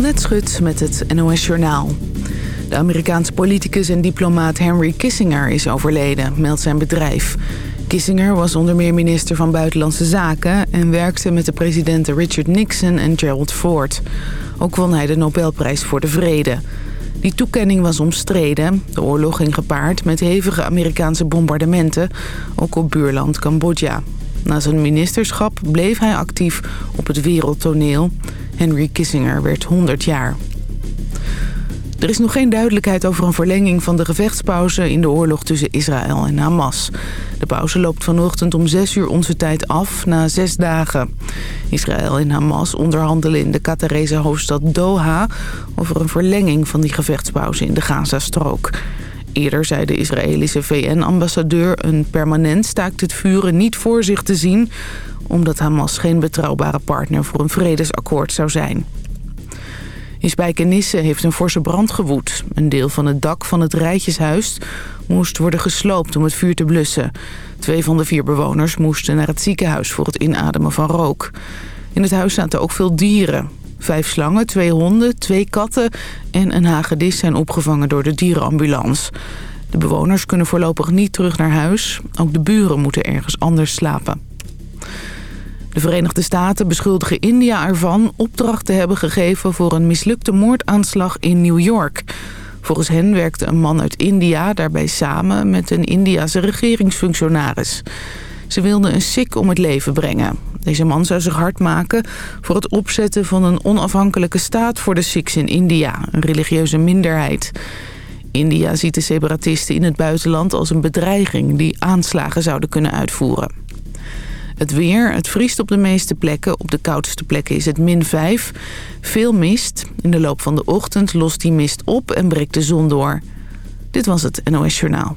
Annette met het NOS Journaal. De Amerikaanse politicus en diplomaat Henry Kissinger is overleden, meldt zijn bedrijf. Kissinger was onder meer minister van Buitenlandse Zaken... en werkte met de presidenten Richard Nixon en Gerald Ford. Ook won hij de Nobelprijs voor de Vrede. Die toekenning was omstreden. De oorlog ging gepaard met hevige Amerikaanse bombardementen... ook op buurland Cambodja. Na zijn ministerschap bleef hij actief op het wereldtoneel. Henry Kissinger werd 100 jaar. Er is nog geen duidelijkheid over een verlenging van de gevechtspauze in de oorlog tussen Israël en Hamas. De pauze loopt vanochtend om 6 uur onze tijd af na zes dagen. Israël en Hamas onderhandelen in de Qatarese hoofdstad Doha over een verlenging van die gevechtspauze in de Gazastrook. Eerder zei de Israëlische VN-ambassadeur een permanent staakt het vuren niet voor zich te zien... omdat Hamas geen betrouwbare partner voor een vredesakkoord zou zijn. In Spijkenisse heeft een forse brand gewoed. Een deel van het dak van het rijtjeshuis moest worden gesloopt om het vuur te blussen. Twee van de vier bewoners moesten naar het ziekenhuis voor het inademen van rook. In het huis zaten ook veel dieren. Vijf slangen, twee honden, twee katten en een hagedis zijn opgevangen door de dierenambulance. De bewoners kunnen voorlopig niet terug naar huis. Ook de buren moeten ergens anders slapen. De Verenigde Staten beschuldigen India ervan opdracht te hebben gegeven voor een mislukte moordaanslag in New York. Volgens hen werkte een man uit India daarbij samen met een Indiase regeringsfunctionaris. Ze wilden een Sikh om het leven brengen. Deze man zou zich hard maken voor het opzetten van een onafhankelijke staat voor de Sikhs in India, een religieuze minderheid. India ziet de separatisten in het buitenland als een bedreiging die aanslagen zouden kunnen uitvoeren. Het weer, het vriest op de meeste plekken. Op de koudste plekken is het min 5. Veel mist. In de loop van de ochtend lost die mist op en breekt de zon door. Dit was het NOS Journaal.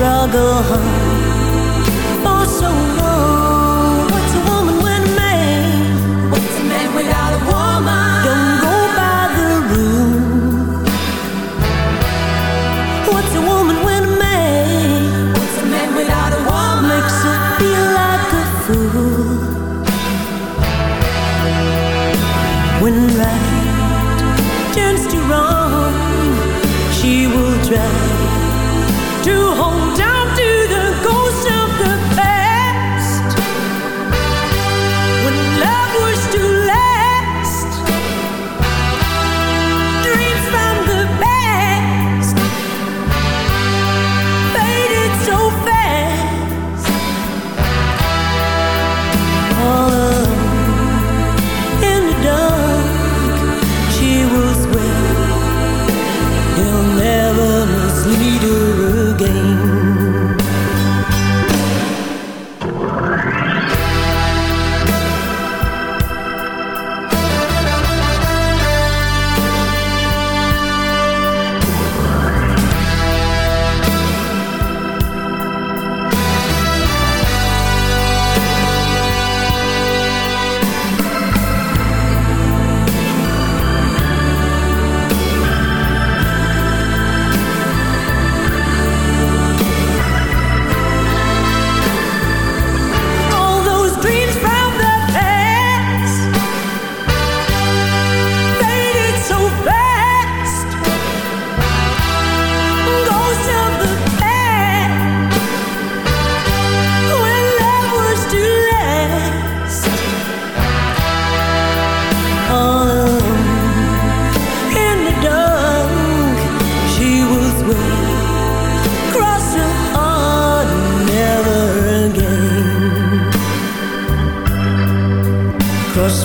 那个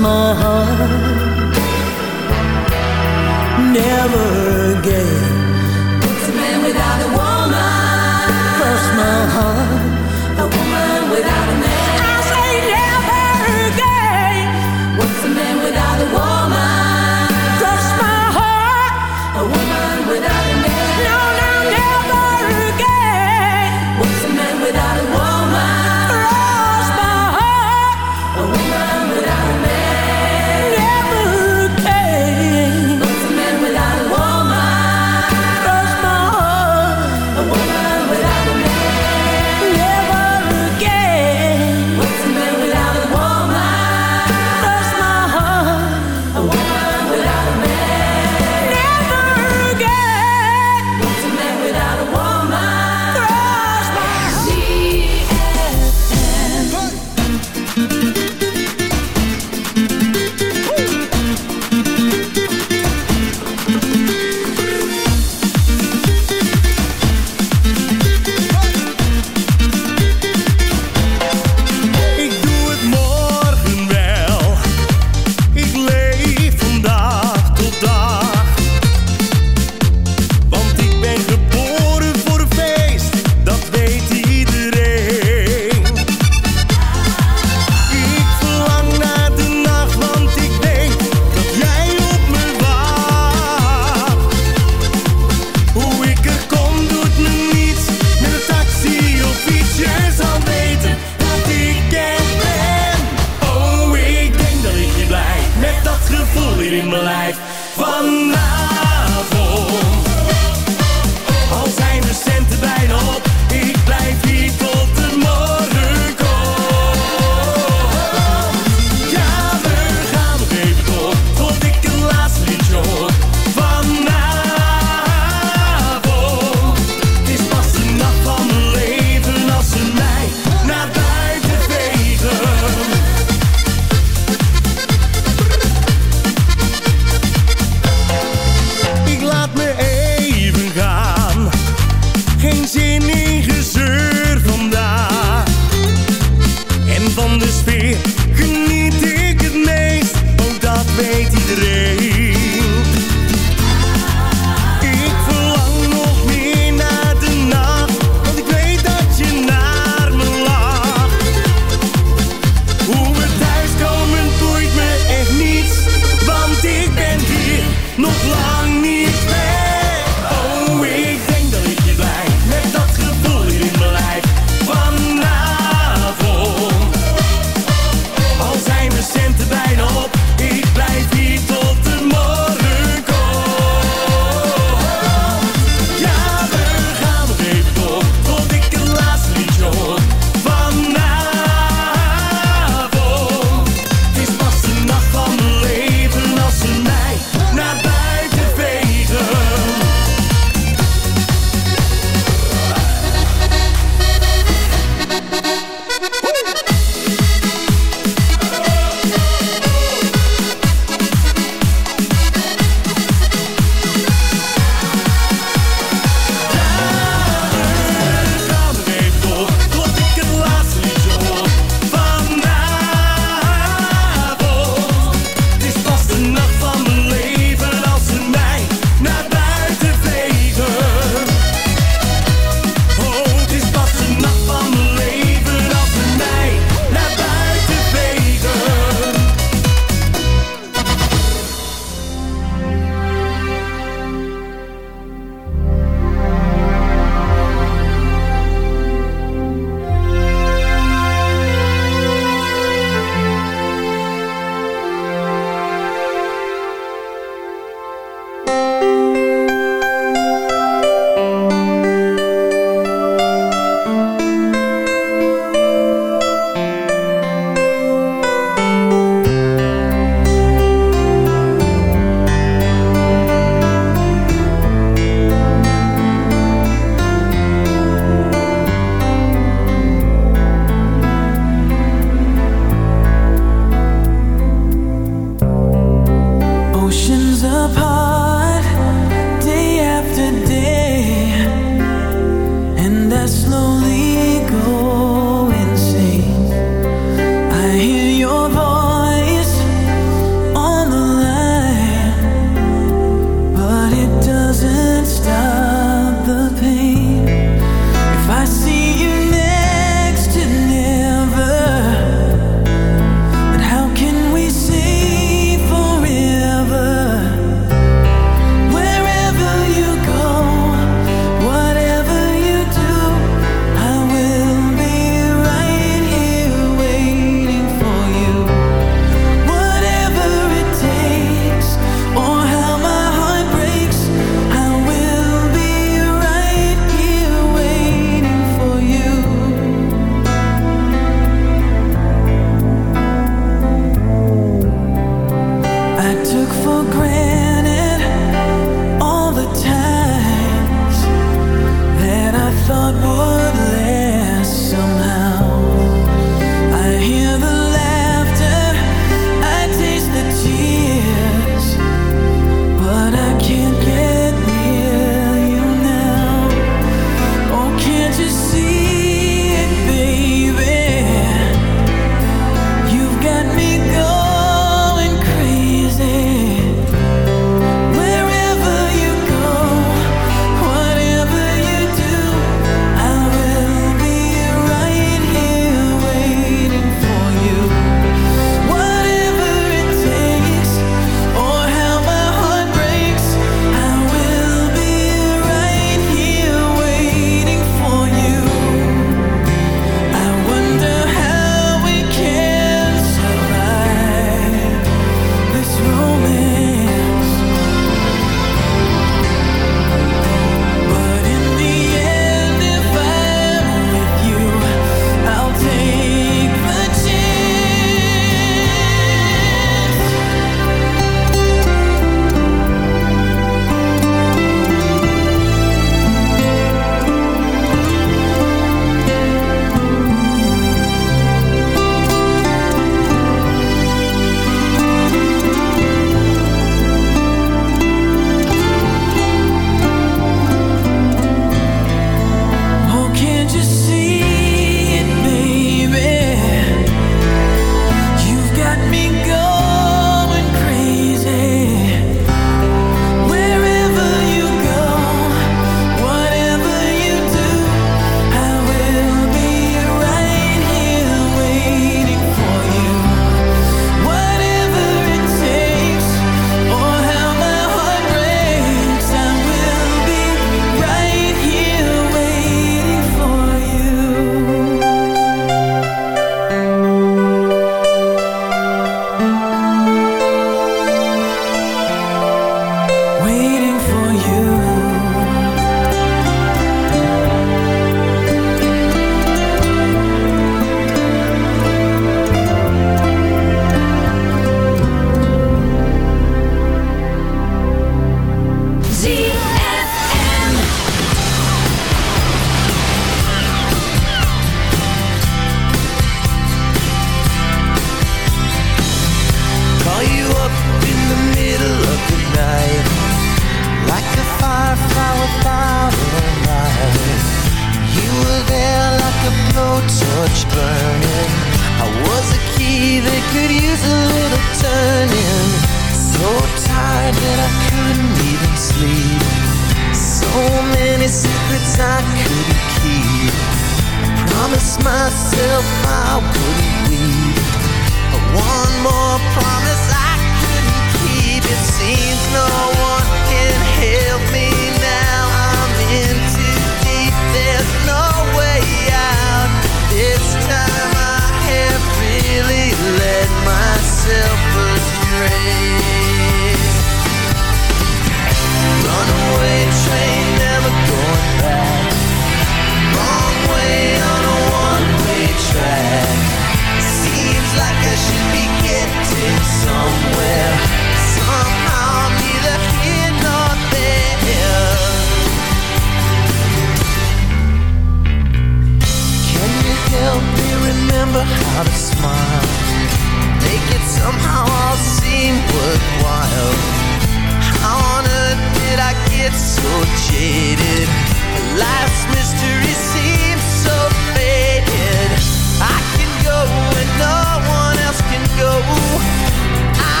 my heart. Never again. It's a man without a woman. Cross my heart. A woman without a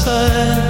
side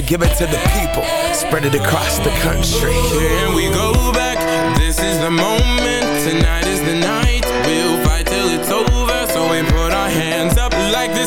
We give it to the people, spread it across the country. Here we go back, this is the moment, tonight is the night. We'll fight till it's over, so we put our hands up like the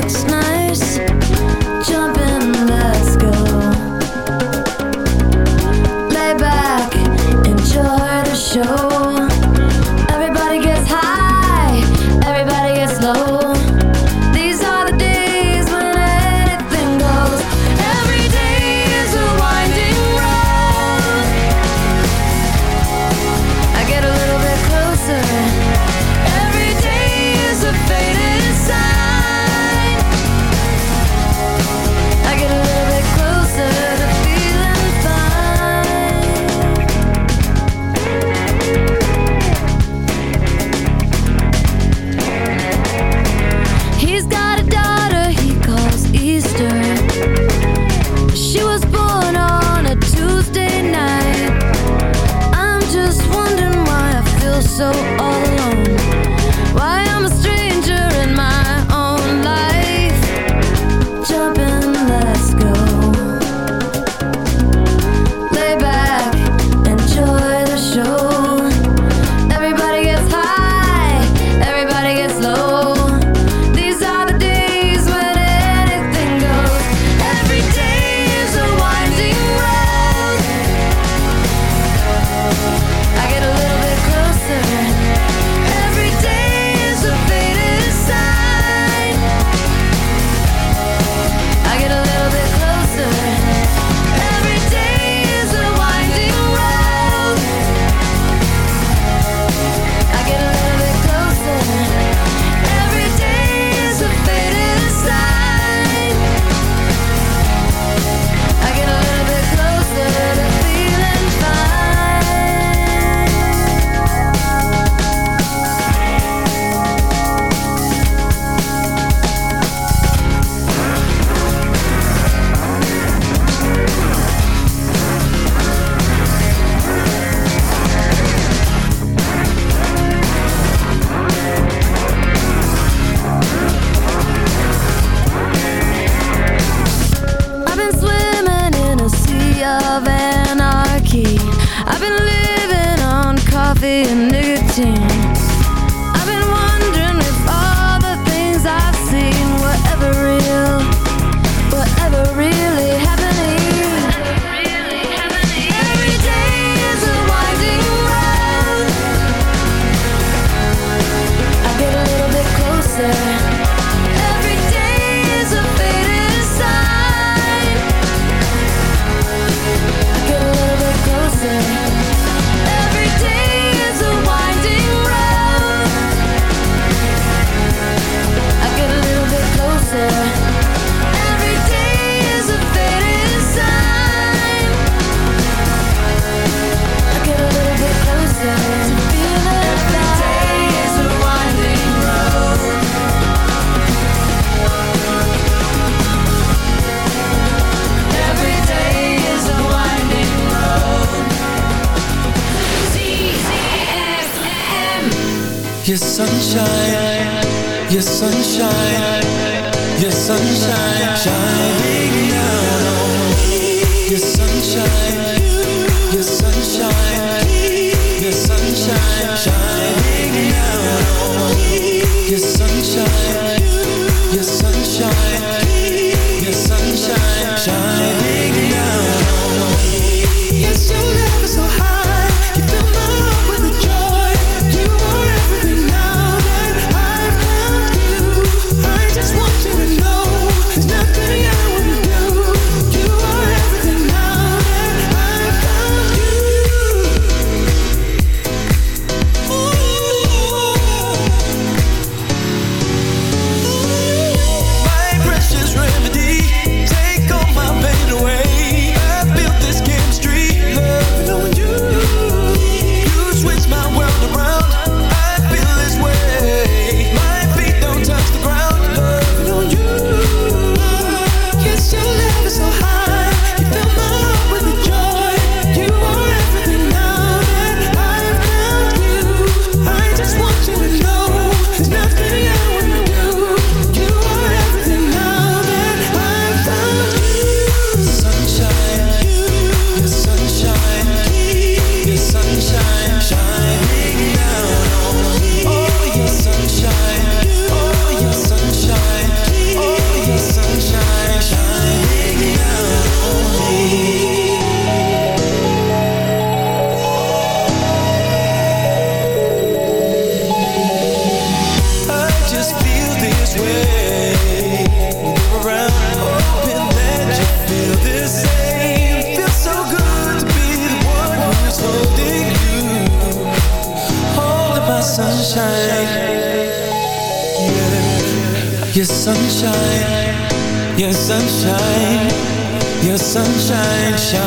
looks nice.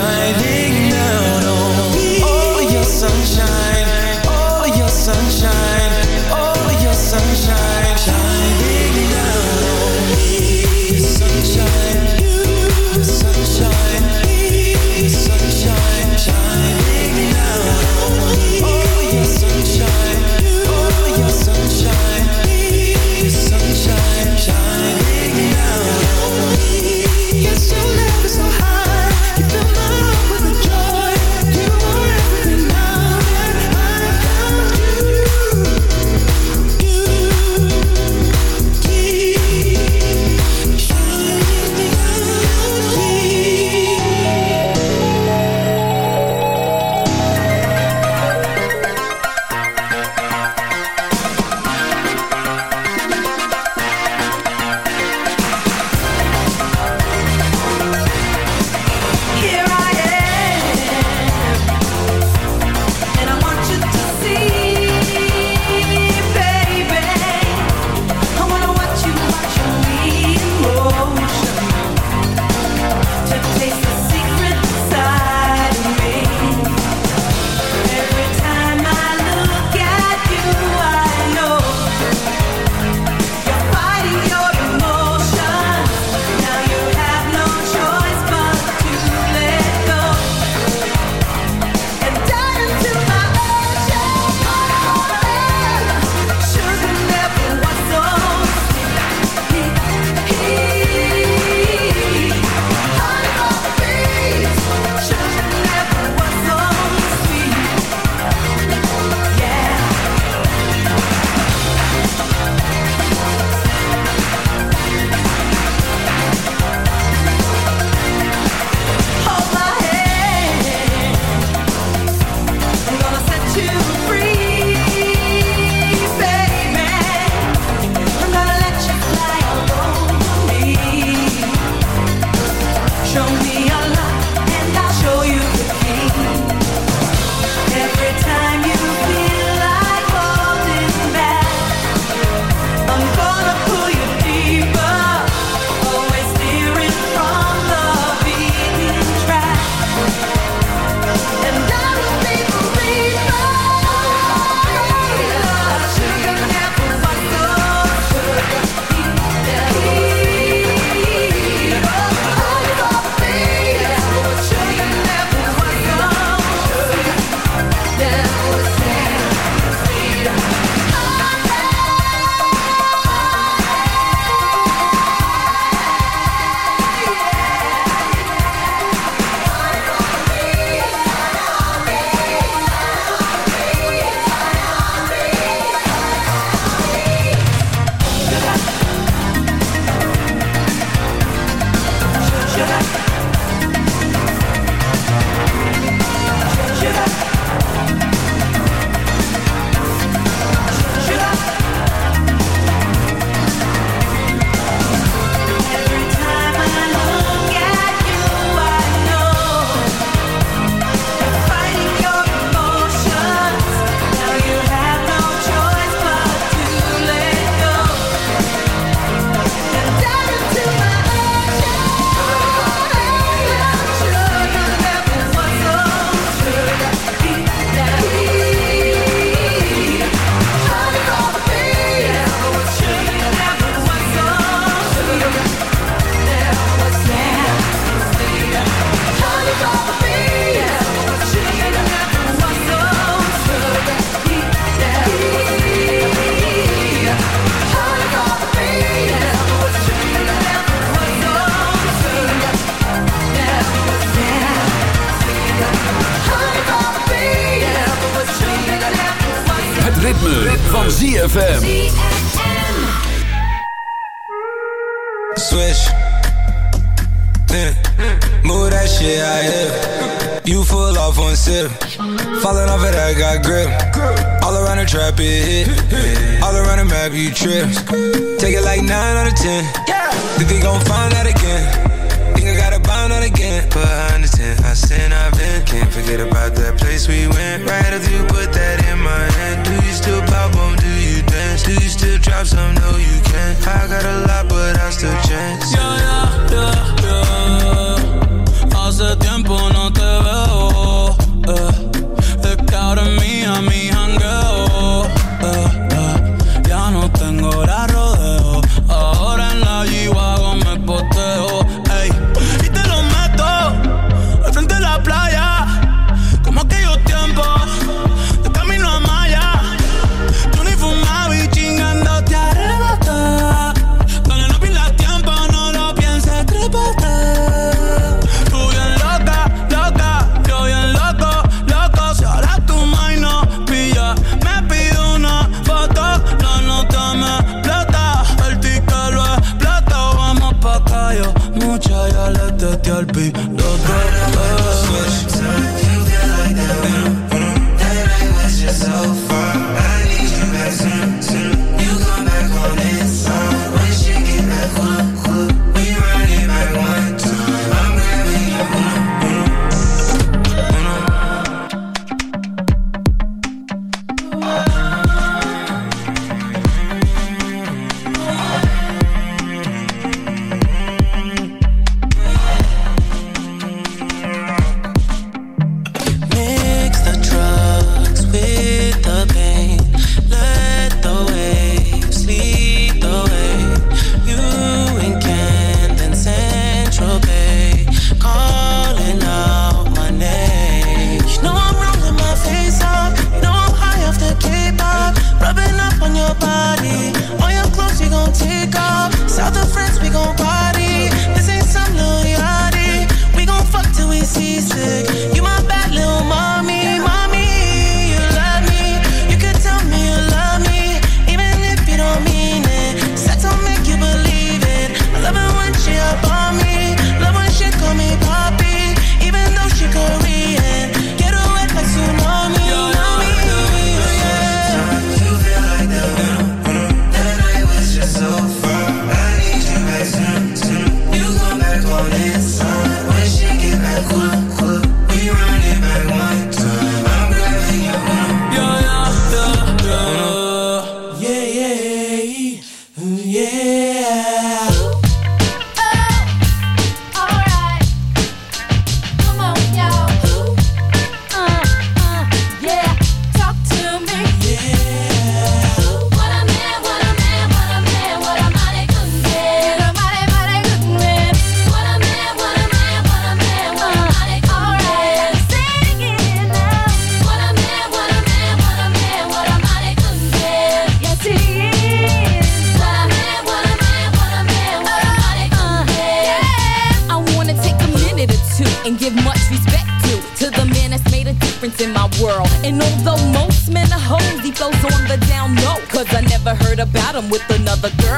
Sunshine